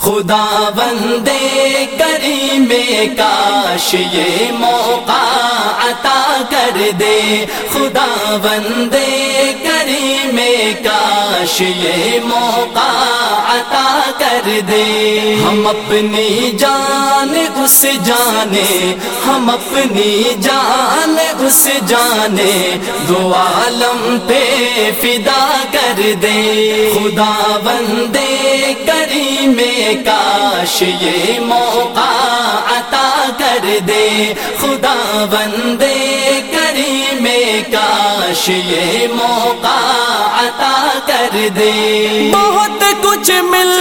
خدا بندے کری میں کاش یہ موقع عطا کر دے۔ خدا بندے کری میں کاش یہ موقع عطا کر دے۔ ہم اپنی جان اس جانے، ہم اپنی جان اس جانے۔ دو عالم پہ فدا کر دے۔ خدا بندے کری میں کاش یہ موقع عطا کر دے۔ خدا بندے کری میں کاش یہ موقع عطا کر دے۔ بہت کچھ مل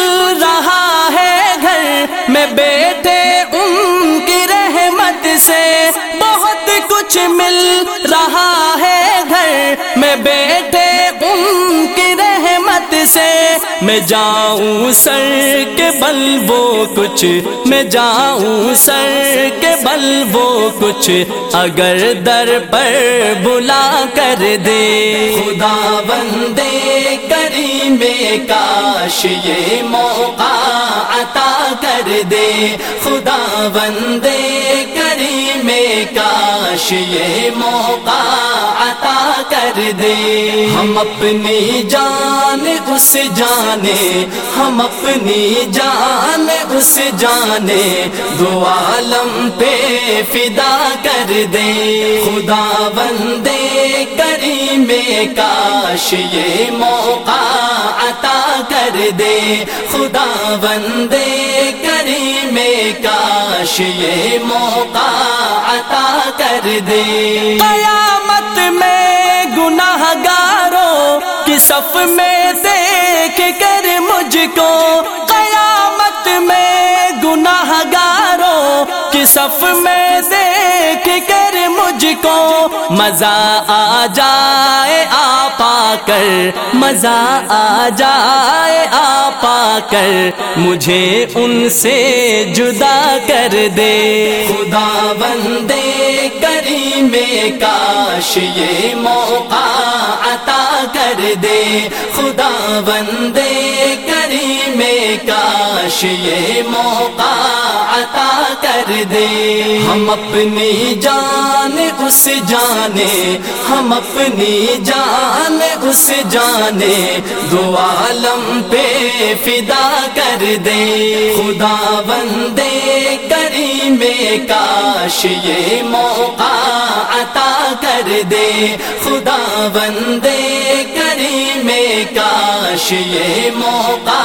رہا ہے گھر میں بیٹھے ان کی رحمت سے۔ بہت کچھ مل رہا میں جاؤں سر کے بل وہ کچھ، میں جاؤں سر کے بل وہ کچھ، اگر در پر بلا کر دے۔ خدا بندے کری میں کاش، یہ موقع عطا کر دے۔ خدا بندے کری کاش یہ موقع عطا کر دے۔ ہم اپنی جان اس جانے، ہم اپنی جان اس جانے۔ دو عالم پہ فدا کر دے۔ خدا بندے کری میں کاش یہ موقع عطا کر دے۔ خدا بندے کاش یہ موقع عطا کر دے۔ قیامت میں گناہ گاروں کی صف میں دیکھ کر مجھ کو قیامت میں گناہ گاروں کی صف میں دیکھ کر مجھ کو مزہ آ جائے۔ آ کر مزہ آ جائے آ پا کر مجھے ان سے جدا کر دے۔ خدا بندے کری میں کاش، یہ موقع عطا کر دے۔ خدا بندے کر کاش یہ موقع عطا کر دے۔ ہم اپنی جان اس جانے، ہم اپنی جان اس جانے، دو عالم پہ فدا کر دے۔ خدا بندے کری میں کاش یہ موقع عطا کر دے۔ خدا بندے کاش یہ موقع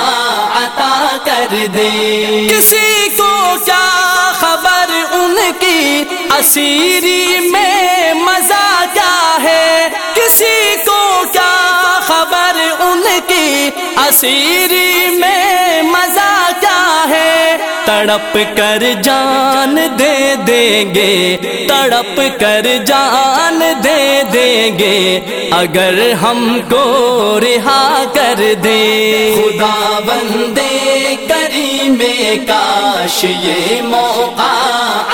عطا کر دے۔ کسی کو کیا خبر؟ ان کی اسیری میں مزہ کیا ہے؟ کسی کو کیا خبر؟ ان کی اسیری میں تڑپ کر جان دے دیں گے تڑپ کر جان دے دیں گے اگر ہم کو رہا کر دے خدا بندے کری میں کاش یہ موقع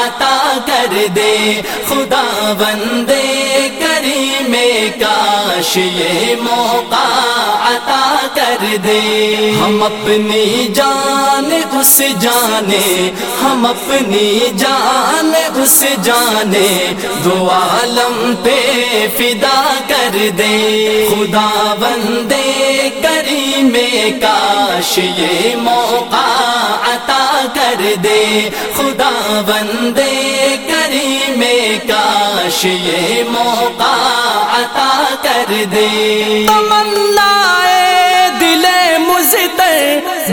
عطا کر دے خدا بندے کری میں کاش یہ موقع عطا کر دے۔ ہم اپنی جان اس جانے، ہم اپنی جان اس جانے۔ دو عالم پہ فدا کر دے۔ خدا بندے کری میں کاش، یہ موقع عطا کر دے۔ خدا بندے کری میں کاش، یہ موقع عطا کر دے۔ تمنا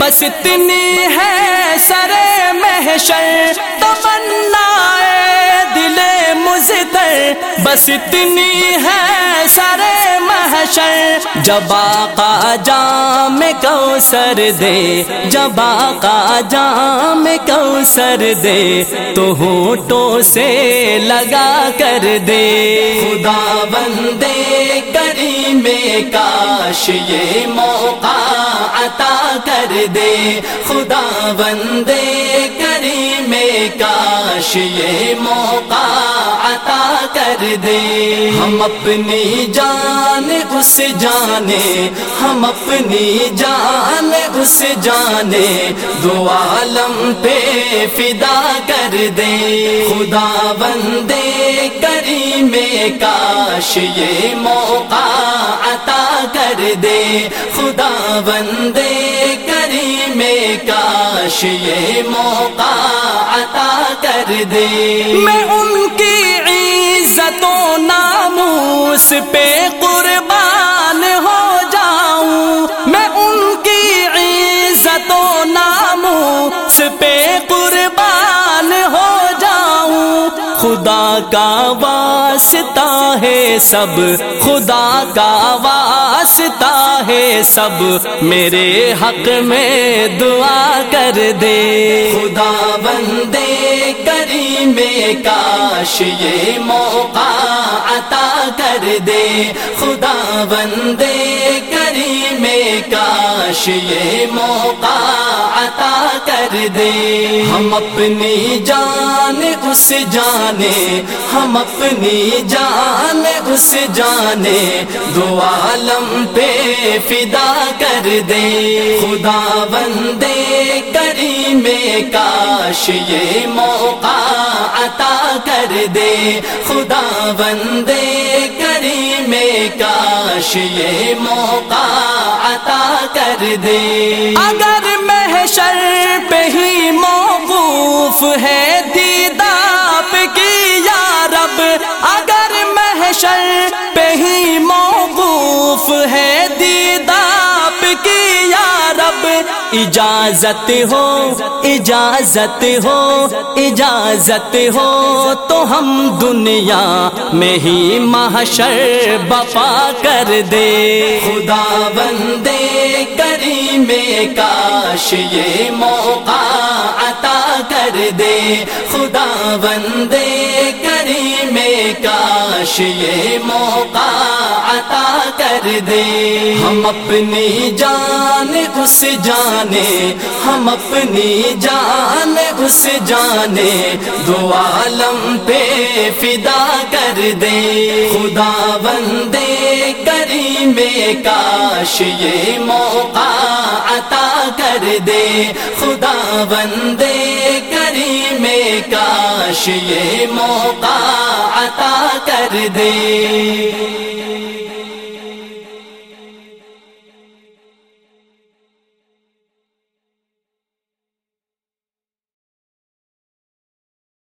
بس اتنی ہے سر محشر، تمنا دل مزتر بس اتنی ہے سر محشر۔ جب آقا جام کو سر دے، جب آقا جام کو سر دے، تو ہونٹوں سے لگا کر دے۔ خدا بندے کری میں کاش، یہ موقع عطا کر دے خدا بندے کریم میں کاش یہ موقع عطا کر دے۔ ہم اپنی جان اس جانے، ہم اپنی جان اس جانے، دو عالم پہ فدا کر دے۔ خدا بندے کری میں کاش یہ موقع عطا کر دے۔ خدا بندے کاش یہ موقع عطا کر دے۔ میں ان کی عزت و ناموس پہ قربان کا واسطہ ہے سب، خدا کا واسطہ ہے سب۔ میرے حق میں دعا کر دے۔ خدا بندے کری میں کاش، یہ موقع عطا کر دے۔ خدا بندے کاش یہ موقع عطا کر دے۔ ہم اپنی جان اس جانے، ہم اپنی جان اس جانے، دو عالم پہ فدا کر دے۔ خدا بندے کری میں کاش یہ موقع عطا کر دے۔ خدا بندے کری کاش یہ موقع عطا کر دے۔ اگر محشر پہ ہی موقوف ہے دیداب کی، یا رب، اگر محشر پہ ہی اجازت ہو اجازت ہو اجازت ہو، تو ہم دنیا میں ہی محشر بپا کر دے۔ خدا بندے کری میں کاش، یہ موقع عطا کر دے۔ خدا بندے کری کاش یہ موقع عطا کر دے۔ ہم اپنی جان اس جانے، ہم اپنی جان اس جانے، دو عالم پہ فدا کر دے۔ خدا بندے کری میں کاش یہ موقع عطا کر دے۔ خدا بندے کری میں کاش یہ موقع کر دے۔